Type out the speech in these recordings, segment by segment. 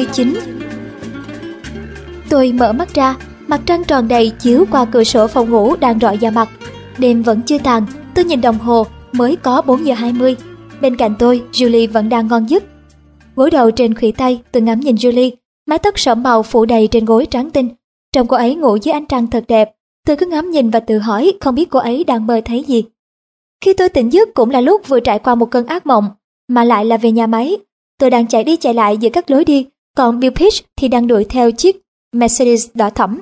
29 Tôi mở mắt ra, mặt trăng tròn đầy chiếu qua cửa sổ phòng ngủ đang rọi vào mặt. Đêm vẫn chưa tàn, tôi nhìn đồng hồ, mới có 4 giờ 20. Bên cạnh tôi, Julie vẫn đang ngon giấc. Gối đầu trên khuỷu tay, tôi ngắm nhìn Julie, mái tóc sẫm màu phủ đầy trên gối trắng tinh. Trong cô ấy ngủ dưới ánh trăng thật đẹp, tôi cứ ngắm nhìn và tự hỏi không biết cô ấy đang mơ thấy gì. Khi tôi tỉnh giấc cũng là lúc vừa trải qua một cơn ác mộng, mà lại là về nhà máy. Tôi đang chạy đi chạy lại giữa các lối đi, còn Bill Pitch thì đang đuổi theo chiếc Mercedes đỏ thẫm.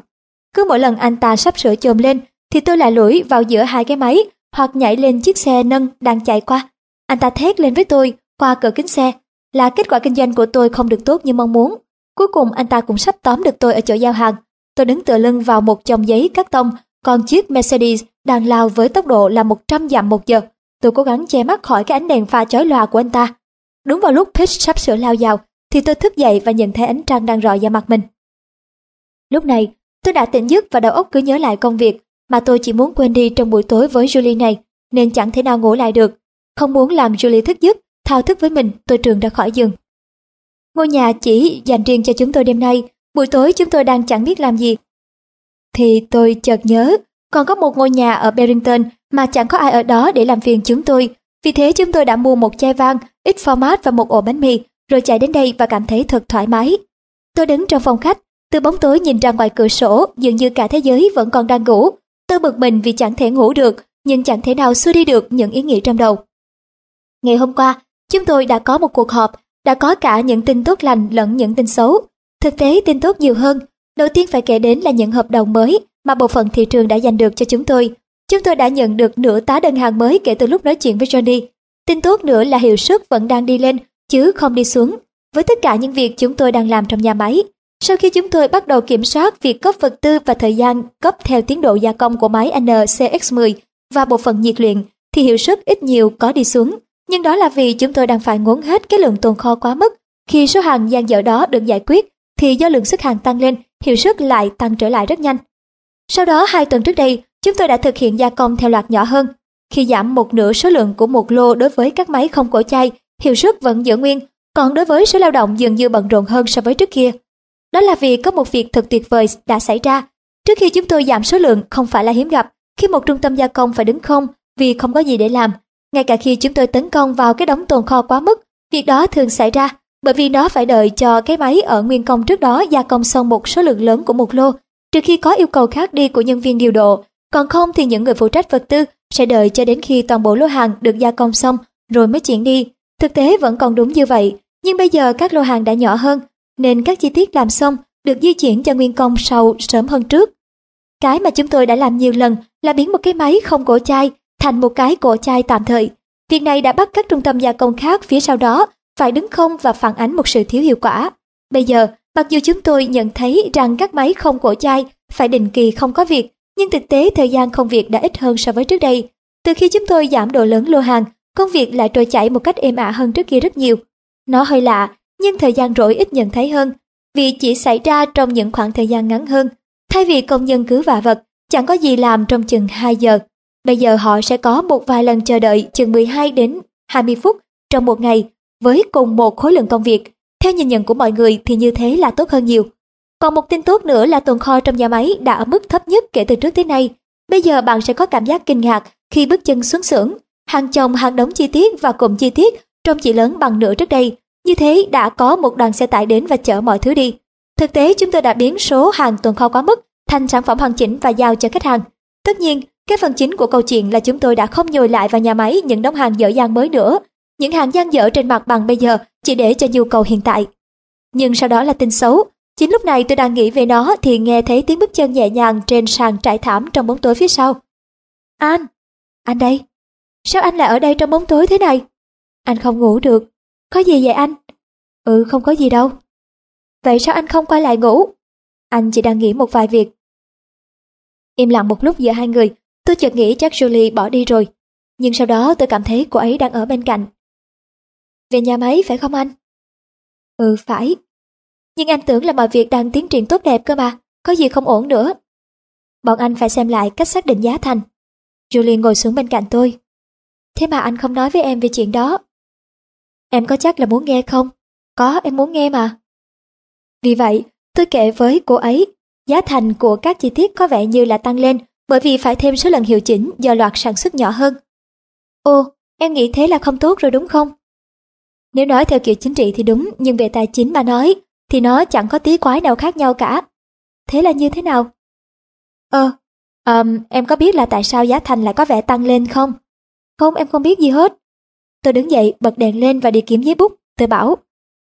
Cứ mỗi lần anh ta sắp sửa chồm lên thì tôi lại lủi vào giữa hai cái máy hoặc nhảy lên chiếc xe nâng đang chạy qua. Anh ta thét lên với tôi qua cửa kính xe là kết quả kinh doanh của tôi không được tốt như mong muốn. Cuối cùng anh ta cũng sắp tóm được tôi ở chỗ giao hàng. Tôi đứng tựa lưng vào một chồng giấy cắt tông, còn chiếc Mercedes đang lao với tốc độ là 100 dặm một giờ. Tôi cố gắng che mắt khỏi cái ánh đèn pha chói lòa của anh ta. Đúng vào lúc Pitch sắp sửa lao vào, thì tôi thức dậy và nhận thấy ánh trăng đang rọi vào mặt mình. Lúc này, tôi đã tỉnh giấc và đầu óc cứ nhớ lại công việc mà tôi chỉ muốn quên đi trong buổi tối với Julie này, nên chẳng thể nào ngủ lại được. Không muốn làm Julie thức giấc, thao thức với mình, tôi trường ra khỏi giường. Ngôi nhà chỉ dành riêng cho chúng tôi đêm nay, buổi tối chúng tôi đang chẳng biết làm gì. Thì tôi chợt nhớ, còn có một ngôi nhà ở Barrington mà chẳng có ai ở đó để làm phiền chúng tôi. Vì thế chúng tôi đã mua một chai vang, ít format và một ổ bánh mì, rồi chạy đến đây và cảm thấy thật thoải mái. Tôi đứng trong phòng khách, từ bóng tối nhìn ra ngoài cửa sổ, dường như cả thế giới vẫn còn đang ngủ. Tôi bực mình vì chẳng thể ngủ được, nhưng chẳng thể nào xua đi được những ý nghĩ trong đầu. Ngày hôm qua, chúng tôi đã có một cuộc họp, đã có cả những tin tốt lành lẫn những tin xấu. Thực tế tin tốt nhiều hơn, đầu tiên phải kể đến là những hợp đồng mới mà bộ phận thị trường đã giành được cho chúng tôi. Chúng tôi đã nhận được nửa tá đơn hàng mới kể từ lúc nói chuyện với Johnny. Tin tốt nữa là hiệu suất vẫn đang đi lên, chứ không đi xuống. Với tất cả những việc chúng tôi đang làm trong nhà máy, sau khi chúng tôi bắt đầu kiểm soát việc cấp vật tư và thời gian cấp theo tiến độ gia công của máy NCX10 và bộ phận nhiệt luyện, thì hiệu suất ít nhiều có đi xuống. Nhưng đó là vì chúng tôi đang phải ngốn hết cái lượng tồn kho quá mức. Khi số hàng gian dở đó được giải quyết, thì do lượng xuất hàng tăng lên, hiệu suất lại tăng trở lại rất nhanh. Sau đó hai tuần trước đây, chúng tôi đã thực hiện gia công theo loạt nhỏ hơn. Khi giảm một nửa số lượng của một lô đối với các máy không cổ chai, hiệu suất vẫn giữ nguyên, còn đối với số lao động dường như bận rộn hơn so với trước kia. Đó là vì có một việc thật tuyệt vời đã xảy ra. Trước khi chúng tôi giảm số lượng không phải là hiếm gặp, khi một trung tâm gia công phải đứng không vì không có gì để làm. Ngay cả khi chúng tôi tấn công vào cái đống tồn kho quá mức, việc đó thường xảy ra bởi vì nó phải đợi cho cái máy ở nguyên công trước đó gia công xong một số lượng lớn của một lô, trừ khi có yêu cầu khác đi của nhân viên điều độ. Còn không thì những người phụ trách vật tư sẽ đợi cho đến khi toàn bộ lô hàng được gia công xong rồi mới chuyển đi. Thực tế vẫn còn đúng như vậy, nhưng bây giờ các lô hàng đã nhỏ hơn, nên các chi tiết làm xong được di chuyển cho nguyên công sau sớm hơn trước. Cái mà chúng tôi đã làm nhiều lần là biến một cái máy không cổ chai thành một cái cổ chai tạm thời. Việc này đã bắt các trung tâm gia công khác phía sau đó phải đứng không và phản ánh một sự thiếu hiệu quả. Bây giờ, mặc dù chúng tôi nhận thấy rằng các máy không cổ chai phải định kỳ không có việc, nhưng thực tế thời gian không việc đã ít hơn so với trước đây. Từ khi chúng tôi giảm độ lớn lô hàng, công việc lại trôi chảy một cách êm ả hơn trước kia rất nhiều. Nó hơi lạ, nhưng thời gian rỗi ít nhận thấy hơn, vì chỉ xảy ra trong những khoảng thời gian ngắn hơn. Thay vì công nhân cứ vạ vật, chẳng có gì làm trong chừng 2 giờ, bây giờ họ sẽ có một vài lần chờ đợi chừng 12 đến 20 phút trong một ngày với cùng một khối lượng công việc. Theo nhìn nhận của mọi người thì như thế là tốt hơn nhiều. Còn một tin tốt nữa là tồn kho trong nhà máy đã ở mức thấp nhất kể từ trước tới nay. Bây giờ bạn sẽ có cảm giác kinh ngạc khi bước chân xuống xưởng, hàng chồng hàng đống chi tiết và cụm chi tiết trông chỉ lớn bằng nửa trước đây. Như thế đã có một đoàn xe tải đến và chở mọi thứ đi. Thực tế chúng tôi đã biến số hàng tồn kho quá mức thành sản phẩm hoàn chỉnh và giao cho khách hàng. Tất nhiên, cái phần chính của câu chuyện là chúng tôi đã không nhồi lại vào nhà máy những đống hàng dở dang mới nữa. Những hàng gian dở trên mặt bằng bây giờ chỉ để cho nhu cầu hiện tại. Nhưng sau đó là tin xấu. Chính lúc này tôi đang nghĩ về nó thì nghe thấy tiếng bước chân nhẹ nhàng trên sàn trải thảm trong bóng tối phía sau. an Anh đây! Sao anh lại ở đây trong bóng tối thế này? Anh không ngủ được. Có gì vậy anh? Ừ không có gì đâu. Vậy sao anh không quay lại ngủ? Anh chỉ đang nghĩ một vài việc. Im lặng một lúc giữa hai người, tôi chợt nghĩ chắc Julie bỏ đi rồi. Nhưng sau đó tôi cảm thấy cô ấy đang ở bên cạnh. Về nhà máy phải không anh? Ừ phải. Nhưng anh tưởng là mọi việc đang tiến triển tốt đẹp cơ mà, có gì không ổn nữa. Bọn anh phải xem lại cách xác định giá thành. Julie ngồi xuống bên cạnh tôi. Thế mà anh không nói với em về chuyện đó. Em có chắc là muốn nghe không? Có, em muốn nghe mà. Vì vậy, tôi kể với cô ấy, giá thành của các chi tiết có vẻ như là tăng lên bởi vì phải thêm số lần hiệu chỉnh do loạt sản xuất nhỏ hơn. Ồ, em nghĩ thế là không tốt rồi đúng không? Nếu nói theo kiểu chính trị thì đúng, nhưng về tài chính mà nói, thì nó chẳng có tí quái nào khác nhau cả. Thế là như thế nào? Ờ, um, em có biết là tại sao giá thành lại có vẻ tăng lên không? Không, em không biết gì hết. Tôi đứng dậy, bật đèn lên và đi kiếm giấy bút. Tôi bảo,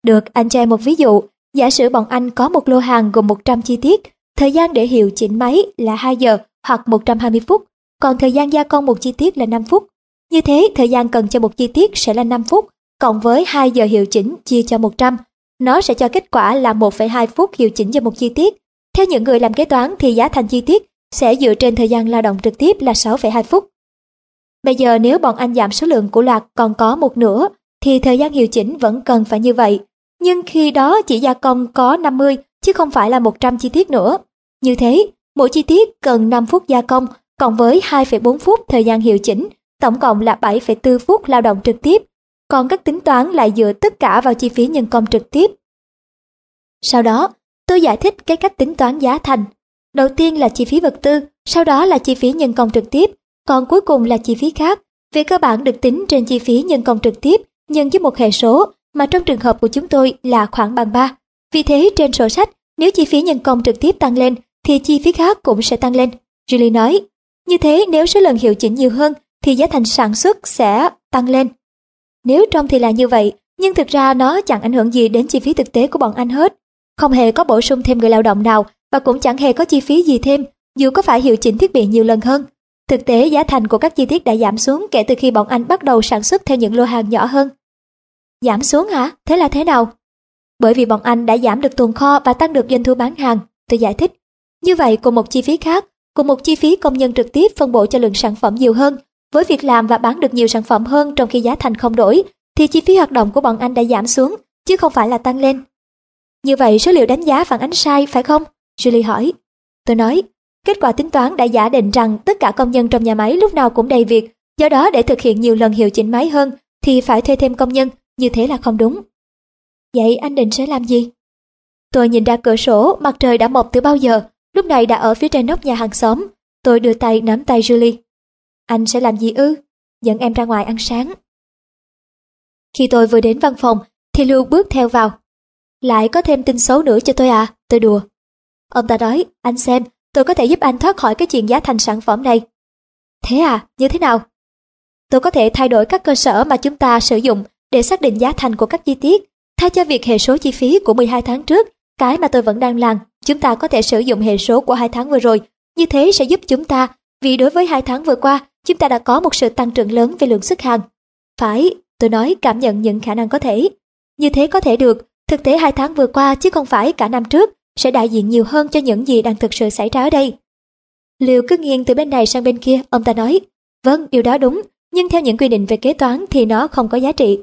được, anh cho em một ví dụ. Giả sử bọn anh có một lô hàng gồm 100 chi tiết, thời gian để hiệu chỉnh máy là 2 giờ hoặc 120 phút, còn thời gian gia công một chi tiết là 5 phút. Như thế, thời gian cần cho một chi tiết sẽ là 5 phút, cộng với 2 giờ hiệu chỉnh chia cho 100. Nó sẽ cho kết quả là 1,2 phút hiệu chỉnh cho một chi tiết. Theo những người làm kế toán thì giá thành chi tiết sẽ dựa trên thời gian lao động trực tiếp là 6,2 phút. Bây giờ nếu bọn anh giảm số lượng của loạt còn có một nửa, thì thời gian hiệu chỉnh vẫn cần phải như vậy. Nhưng khi đó chỉ gia công có 50 chứ không phải là 100 chi tiết nữa. Như thế, mỗi chi tiết cần 5 phút gia công, cộng với 2,4 phút thời gian hiệu chỉnh, tổng cộng là 7,4 phút lao động trực tiếp. Còn các tính toán lại dựa tất cả vào chi phí nhân công trực tiếp. Sau đó, tôi giải thích cái cách tính toán giá thành. Đầu tiên là chi phí vật tư, sau đó là chi phí nhân công trực tiếp, còn cuối cùng là chi phí khác. Về cơ bản được tính trên chi phí nhân công trực tiếp nhân với một hệ số mà trong trường hợp của chúng tôi là khoảng bằng 3. Vì thế trên sổ sách, nếu chi phí nhân công trực tiếp tăng lên thì chi phí khác cũng sẽ tăng lên. Julie nói, như thế nếu số lần hiệu chỉnh nhiều hơn thì giá thành sản xuất sẽ tăng lên. Nếu trong thì là như vậy, nhưng thực ra nó chẳng ảnh hưởng gì đến chi phí thực tế của bọn anh hết. Không hề có bổ sung thêm người lao động nào và cũng chẳng hề có chi phí gì thêm, dù có phải hiệu chỉnh thiết bị nhiều lần hơn. Thực tế giá thành của các chi tiết đã giảm xuống kể từ khi bọn anh bắt đầu sản xuất theo những lô hàng nhỏ hơn. Giảm xuống hả? Thế là thế nào? Bởi vì bọn anh đã giảm được tồn kho và tăng được doanh thu bán hàng, tôi giải thích. Như vậy cùng một chi phí khác, cùng một chi phí công nhân trực tiếp phân bổ cho lượng sản phẩm nhiều hơn, với việc làm và bán được nhiều sản phẩm hơn trong khi giá thành không đổi, thì chi phí hoạt động của bọn anh đã giảm xuống, chứ không phải là tăng lên. Như vậy số liệu đánh giá phản ánh sai phải không? Julie hỏi. Tôi nói, kết quả tính toán đã giả định rằng tất cả công nhân trong nhà máy lúc nào cũng đầy việc, do đó để thực hiện nhiều lần hiệu chỉnh máy hơn thì phải thuê thêm công nhân, như thế là không đúng. Vậy anh định sẽ làm gì? Tôi nhìn ra cửa sổ, mặt trời đã mọc từ bao giờ, lúc này đã ở phía trên nóc nhà hàng xóm. Tôi đưa tay nắm tay Julie. Anh sẽ làm gì ư? Dẫn em ra ngoài ăn sáng. Khi tôi vừa đến văn phòng, thì Lưu bước theo vào. Lại có thêm tin xấu nữa cho tôi à? Tôi đùa. Ông ta nói, anh xem, tôi có thể giúp anh thoát khỏi cái chuyện giá thành sản phẩm này. Thế à, như thế nào? Tôi có thể thay đổi các cơ sở mà chúng ta sử dụng để xác định giá thành của các chi tiết. Thay cho việc hệ số chi phí của 12 tháng trước, cái mà tôi vẫn đang làm, chúng ta có thể sử dụng hệ số của hai tháng vừa rồi. Như thế sẽ giúp chúng ta, vì đối với hai tháng vừa qua, chúng ta đã có một sự tăng trưởng lớn về lượng xuất hàng. Phải, tôi nói cảm nhận những khả năng có thể. Như thế có thể được, thực tế hai tháng vừa qua chứ không phải cả năm trước, sẽ đại diện nhiều hơn cho những gì đang thực sự xảy ra ở đây. Liều cứ nghiêng từ bên này sang bên kia, ông ta nói, vâng, điều đó đúng, nhưng theo những quy định về kế toán thì nó không có giá trị.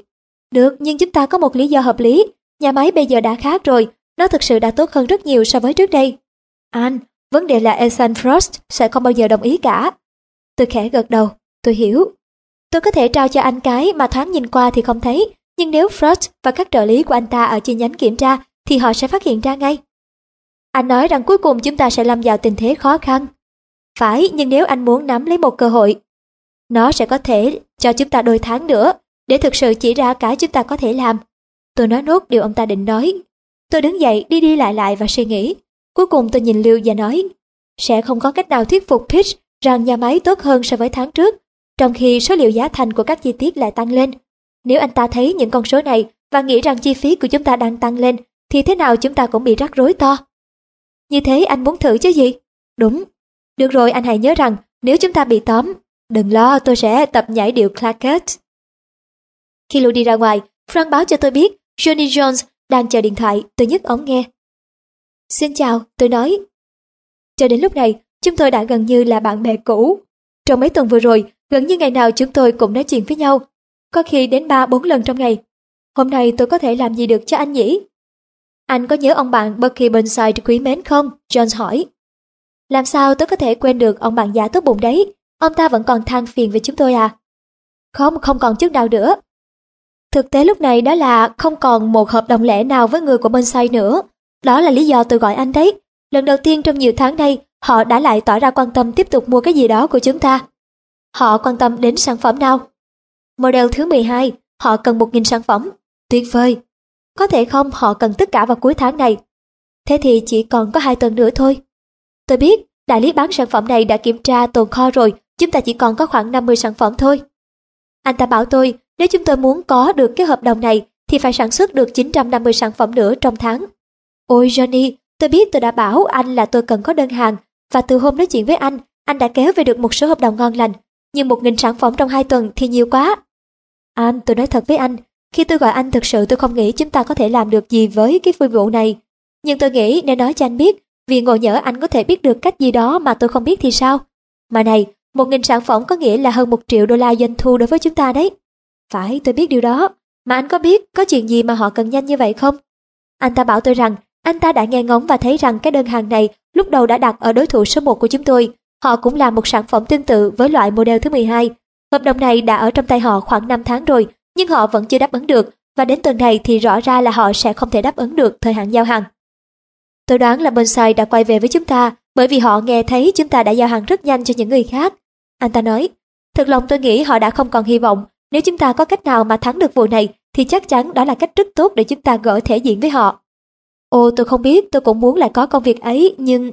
Được, nhưng chúng ta có một lý do hợp lý, nhà máy bây giờ đã khác rồi, nó thực sự đã tốt hơn rất nhiều so với trước đây. Anh, vấn đề là Ethan Frost sẽ không bao giờ đồng ý cả. Tôi khẽ gật đầu, tôi hiểu. Tôi có thể trao cho anh cái mà thoáng nhìn qua thì không thấy, nhưng nếu Frost và các trợ lý của anh ta ở chi nhánh kiểm tra thì họ sẽ phát hiện ra ngay. Anh nói rằng cuối cùng chúng ta sẽ lâm vào tình thế khó khăn. Phải, nhưng nếu anh muốn nắm lấy một cơ hội, nó sẽ có thể cho chúng ta đôi tháng nữa để thực sự chỉ ra cái chúng ta có thể làm. Tôi nói nốt điều ông ta định nói. Tôi đứng dậy đi đi lại lại và suy nghĩ. Cuối cùng tôi nhìn Lưu và nói, sẽ không có cách nào thuyết phục Pitch rằng nhà máy tốt hơn so với tháng trước, trong khi số liệu giá thành của các chi tiết lại tăng lên. Nếu anh ta thấy những con số này và nghĩ rằng chi phí của chúng ta đang tăng lên, thì thế nào chúng ta cũng bị rắc rối to. Như thế anh muốn thử chứ gì? Đúng. Được rồi anh hãy nhớ rằng nếu chúng ta bị tóm, đừng lo tôi sẽ tập nhảy điệu claquette. Khi Lou đi ra ngoài, Frank báo cho tôi biết Johnny Jones đang chờ điện thoại, tôi nhấc ống nghe. Xin chào, tôi nói. Cho đến lúc này, chúng tôi đã gần như là bạn bè cũ. Trong mấy tuần vừa rồi, gần như ngày nào chúng tôi cũng nói chuyện với nhau. Có khi đến 3-4 lần trong ngày. Hôm nay tôi có thể làm gì được cho anh nhỉ? Anh có nhớ ông bạn Bucky Burnside quý mến không? Jones hỏi. Làm sao tôi có thể quên được ông bạn già tốt bụng đấy? Ông ta vẫn còn than phiền về chúng tôi à? Không, không còn chút nào nữa. Thực tế lúc này đó là không còn một hợp đồng lẻ nào với người của Burnside nữa. Đó là lý do tôi gọi anh đấy. Lần đầu tiên trong nhiều tháng nay, họ đã lại tỏ ra quan tâm tiếp tục mua cái gì đó của chúng ta. Họ quan tâm đến sản phẩm nào? Model thứ 12, họ cần 1.000 sản phẩm. Tuyệt vời. Có thể không họ cần tất cả vào cuối tháng này. Thế thì chỉ còn có hai tuần nữa thôi. Tôi biết, đại lý bán sản phẩm này đã kiểm tra tồn kho rồi, chúng ta chỉ còn có khoảng 50 sản phẩm thôi. Anh ta bảo tôi, nếu chúng tôi muốn có được cái hợp đồng này thì phải sản xuất được 950 sản phẩm nữa trong tháng. Ôi Johnny, tôi biết tôi đã bảo anh là tôi cần có đơn hàng và từ hôm nói chuyện với anh, anh đã kéo về được một số hợp đồng ngon lành. Nhưng một nghìn sản phẩm trong hai tuần thì nhiều quá. Anh, tôi nói thật với anh, khi tôi gọi anh thực sự tôi không nghĩ chúng ta có thể làm được gì với cái phi vụ này. Nhưng tôi nghĩ nên nói cho anh biết, vì ngộ nhỡ anh có thể biết được cách gì đó mà tôi không biết thì sao. Mà này, một nghìn sản phẩm có nghĩa là hơn một triệu đô la doanh thu đối với chúng ta đấy. Phải, tôi biết điều đó. Mà anh có biết có chuyện gì mà họ cần nhanh như vậy không? Anh ta bảo tôi rằng anh ta đã nghe ngóng và thấy rằng cái đơn hàng này lúc đầu đã đặt ở đối thủ số 1 của chúng tôi. Họ cũng làm một sản phẩm tương tự với loại model thứ 12. Hợp đồng này đã ở trong tay họ khoảng 5 tháng rồi, nhưng họ vẫn chưa đáp ứng được, và đến tuần này thì rõ ra là họ sẽ không thể đáp ứng được thời hạn giao hàng. Tôi đoán là Bonsai đã quay về với chúng ta bởi vì họ nghe thấy chúng ta đã giao hàng rất nhanh cho những người khác. Anh ta nói, thật lòng tôi nghĩ họ đã không còn hy vọng. Nếu chúng ta có cách nào mà thắng được vụ này thì chắc chắn đó là cách rất tốt để chúng ta gỡ thể diện với họ. Ồ tôi không biết tôi cũng muốn lại có công việc ấy nhưng...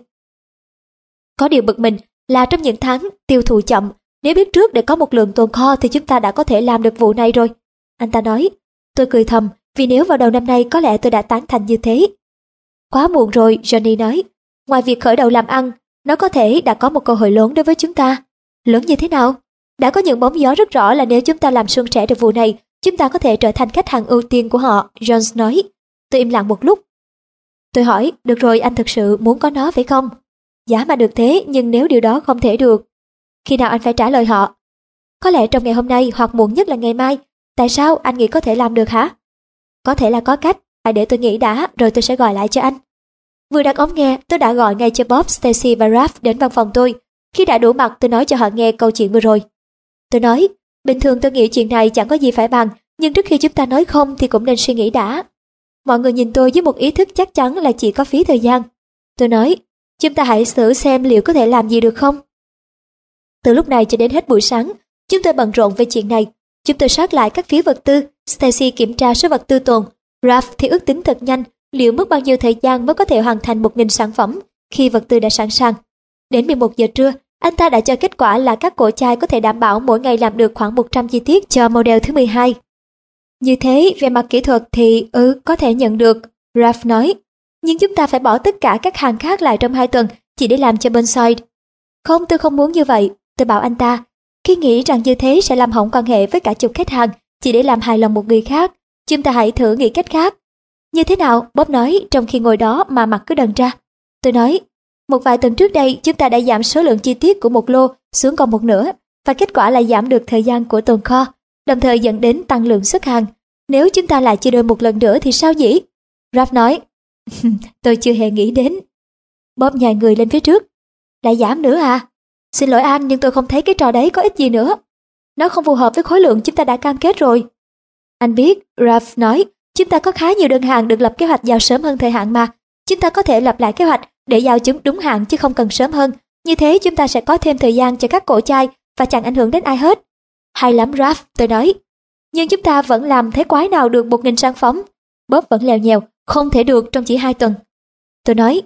Có điều bực mình là trong những tháng tiêu thụ chậm, nếu biết trước để có một lượng tồn kho thì chúng ta đã có thể làm được vụ này rồi. Anh ta nói, tôi cười thầm vì nếu vào đầu năm nay có lẽ tôi đã tán thành như thế. Quá muộn rồi, Johnny nói. Ngoài việc khởi đầu làm ăn, nó có thể đã có một cơ hội lớn đối với chúng ta. Lớn như thế nào? Đã có những bóng gió rất rõ là nếu chúng ta làm suôn sẻ được vụ này, chúng ta có thể trở thành khách hàng ưu tiên của họ, Jones nói. Tôi im lặng một lúc. Tôi hỏi, được rồi anh thực sự muốn có nó phải không? Giá mà được thế, nhưng nếu điều đó không thể được. Khi nào anh phải trả lời họ? Có lẽ trong ngày hôm nay hoặc muộn nhất là ngày mai. Tại sao anh nghĩ có thể làm được hả? Có thể là có cách, hãy để tôi nghĩ đã, rồi tôi sẽ gọi lại cho anh. Vừa đặt ống nghe, tôi đã gọi ngay cho Bob, Stacy và Raph đến văn phòng tôi. Khi đã đủ mặt, tôi nói cho họ nghe câu chuyện vừa rồi. Tôi nói, bình thường tôi nghĩ chuyện này chẳng có gì phải bàn, nhưng trước khi chúng ta nói không thì cũng nên suy nghĩ đã. Mọi người nhìn tôi với một ý thức chắc chắn là chỉ có phí thời gian. Tôi nói, chúng ta hãy thử xem liệu có thể làm gì được không. Từ lúc này cho đến hết buổi sáng, chúng tôi bận rộn về chuyện này. Chúng tôi soát lại các phiếu vật tư, Stacy kiểm tra số vật tư tồn, Ralph thì ước tính thật nhanh liệu mất bao nhiêu thời gian mới có thể hoàn thành 1.000 sản phẩm khi vật tư đã sẵn sàng. Đến 11 giờ trưa, anh ta đã cho kết quả là các cổ chai có thể đảm bảo mỗi ngày làm được khoảng 100 chi tiết cho model thứ 12. Như thế, về mặt kỹ thuật thì ừ có thể nhận được, Ralph nói. Nhưng chúng ta phải bỏ tất cả các hàng khác lại trong hai tuần chỉ để làm cho bên side. Không, tôi không muốn như vậy, tôi bảo anh ta. Khi nghĩ rằng như thế sẽ làm hỏng quan hệ với cả chục khách hàng chỉ để làm hài lòng một người khác, chúng ta hãy thử nghĩ cách khác. Như thế nào? Bob nói trong khi ngồi đó mà mặt cứ đần ra. Tôi nói, một vài tuần trước đây chúng ta đã giảm số lượng chi tiết của một lô xuống còn một nửa và kết quả là giảm được thời gian của tồn kho, đồng thời dẫn đến tăng lượng xuất hàng. Nếu chúng ta lại chia đôi một lần nữa thì sao nhỉ? Ralph nói, tôi chưa hề nghĩ đến. Bob nhài người lên phía trước. Lại giảm nữa à? Xin lỗi anh nhưng tôi không thấy cái trò đấy có ích gì nữa. Nó không phù hợp với khối lượng chúng ta đã cam kết rồi. Anh biết, Ralph nói, chúng ta có khá nhiều đơn hàng được lập kế hoạch giao sớm hơn thời hạn mà. Chúng ta có thể lập lại kế hoạch để giao chúng đúng hạn chứ không cần sớm hơn. Như thế chúng ta sẽ có thêm thời gian cho các cổ chai và chẳng ảnh hưởng đến ai hết. Hay lắm Ralph, tôi nói. Nhưng chúng ta vẫn làm thế quái nào được một nghìn sản phẩm. Bob vẫn lèo nhèo, không thể được trong chỉ hai tuần. Tôi nói.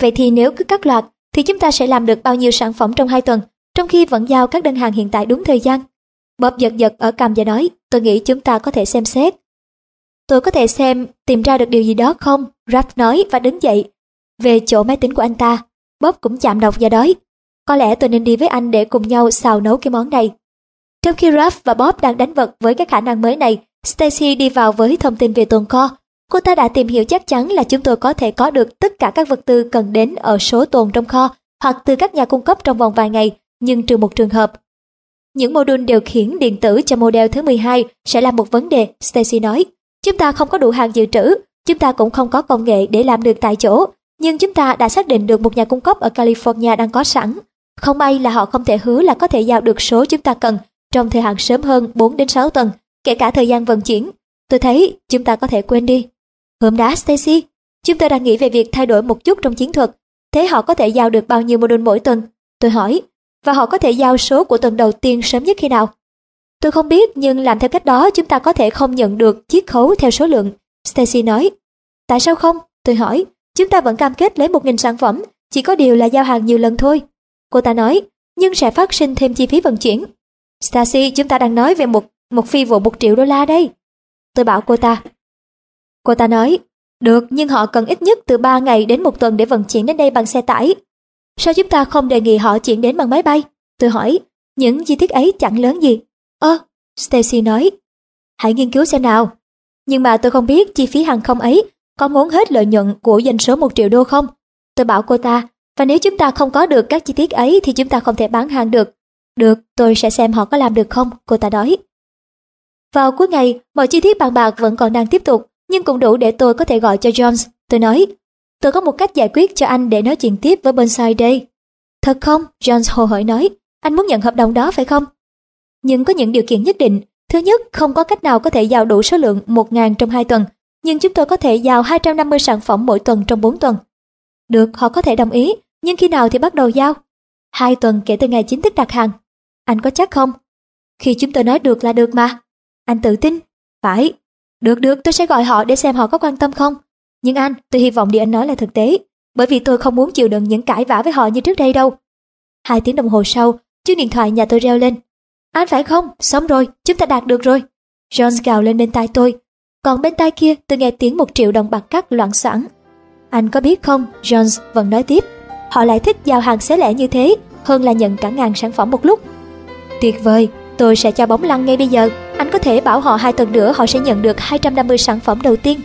Vậy thì nếu cứ cắt loạt thì chúng ta sẽ làm được bao nhiêu sản phẩm trong hai tuần, trong khi vẫn giao các đơn hàng hiện tại đúng thời gian. Bob giật giật ở cằm và nói, tôi nghĩ chúng ta có thể xem xét. Tôi có thể xem tìm ra được điều gì đó không? Raph nói và đứng dậy. Về chỗ máy tính của anh ta, Bob cũng chạm đọc và đói. Có lẽ tôi nên đi với anh để cùng nhau xào nấu cái món này. Trong khi Raph và Bob đang đánh vật với các khả năng mới này, Stacy đi vào với thông tin về tồn kho. Cô ta đã tìm hiểu chắc chắn là chúng tôi có thể có được tất cả các vật tư cần đến ở số tồn trong kho hoặc từ các nhà cung cấp trong vòng vài ngày, nhưng trừ một trường hợp. Những module điều khiển điện tử cho model thứ 12 sẽ là một vấn đề, Stacy nói. Chúng ta không có đủ hàng dự trữ, Chúng ta cũng không có công nghệ để làm được tại chỗ, nhưng chúng ta đã xác định được một nhà cung cấp ở California đang có sẵn. Không may là họ không thể hứa là có thể giao được số chúng ta cần trong thời hạn sớm hơn 4 đến 6 tuần, kể cả thời gian vận chuyển. Tôi thấy chúng ta có thể quên đi. Hôm đã Stacy, chúng tôi đang nghĩ về việc thay đổi một chút trong chiến thuật. Thế họ có thể giao được bao nhiêu module mỗi tuần? Tôi hỏi. Và họ có thể giao số của tuần đầu tiên sớm nhất khi nào? Tôi không biết nhưng làm theo cách đó chúng ta có thể không nhận được chiết khấu theo số lượng. Stacy nói. Tại sao không? Tôi hỏi. Chúng ta vẫn cam kết lấy 1.000 sản phẩm, chỉ có điều là giao hàng nhiều lần thôi. Cô ta nói, nhưng sẽ phát sinh thêm chi phí vận chuyển. Stacy, chúng ta đang nói về một một phi vụ một triệu đô la đây. Tôi bảo cô ta. Cô ta nói, được nhưng họ cần ít nhất từ 3 ngày đến một tuần để vận chuyển đến đây bằng xe tải. Sao chúng ta không đề nghị họ chuyển đến bằng máy bay? Tôi hỏi, những chi tiết ấy chẳng lớn gì. Ơ, Stacy nói, hãy nghiên cứu xem nào. Nhưng mà tôi không biết chi phí hàng không ấy có muốn hết lợi nhuận của doanh số 1 triệu đô không? Tôi bảo cô ta, và nếu chúng ta không có được các chi tiết ấy thì chúng ta không thể bán hàng được. Được, tôi sẽ xem họ có làm được không, cô ta nói. Vào cuối ngày, mọi chi tiết bàn bạc vẫn còn đang tiếp tục, nhưng cũng đủ để tôi có thể gọi cho Jones. Tôi nói, tôi có một cách giải quyết cho anh để nói chuyện tiếp với Burnside đây. Thật không? Jones hồ hởi nói, anh muốn nhận hợp đồng đó phải không? Nhưng có những điều kiện nhất định. Thứ nhất, không có cách nào có thể giao đủ số lượng 1.000 trong 2 tuần, nhưng chúng tôi có thể giao 250 sản phẩm mỗi tuần trong 4 tuần. Được, họ có thể đồng ý, nhưng khi nào thì bắt đầu giao? Hai tuần kể từ ngày chính thức đặt hàng. Anh có chắc không? Khi chúng tôi nói được là được mà. Anh tự tin. Phải. Được được, tôi sẽ gọi họ để xem họ có quan tâm không. Nhưng anh, tôi hy vọng điều anh nói là thực tế. Bởi vì tôi không muốn chịu đựng những cãi vã với họ như trước đây đâu. Hai tiếng đồng hồ sau, chiếc điện thoại nhà tôi reo lên. Anh phải không? Xong rồi, chúng ta đạt được rồi. Jones gào lên bên tai tôi. Còn bên tai kia, tôi nghe tiếng một triệu đồng bạc cắt loạn xoảng. Anh có biết không, Jones vẫn nói tiếp. Họ lại thích giao hàng xé lẻ như thế hơn là nhận cả ngàn sản phẩm một lúc. Tuyệt vời, Tôi sẽ cho bóng lăn ngay bây giờ. Anh có thể bảo họ hai tuần nữa họ sẽ nhận được 250 sản phẩm đầu tiên.